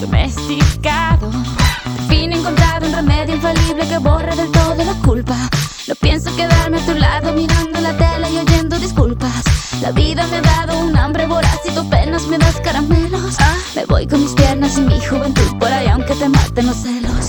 domesticado. Al fin he encontrado un remedio infalible que borra del todo la culpa. No pienso quedarme a tu lado mirando la tela y oyendo disculpas. La vida me ha dado un hambre voraz y tú apenas me das caramelos. Ah, me voy con mis piernas y mi juventud por ahí aunque te maten los celos.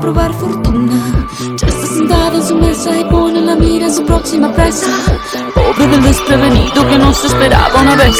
probar fortuna. Ya está sentada en su mesa y pone la mira en su próxima presa. Pobre del desprevenido que no se esperaba una vez.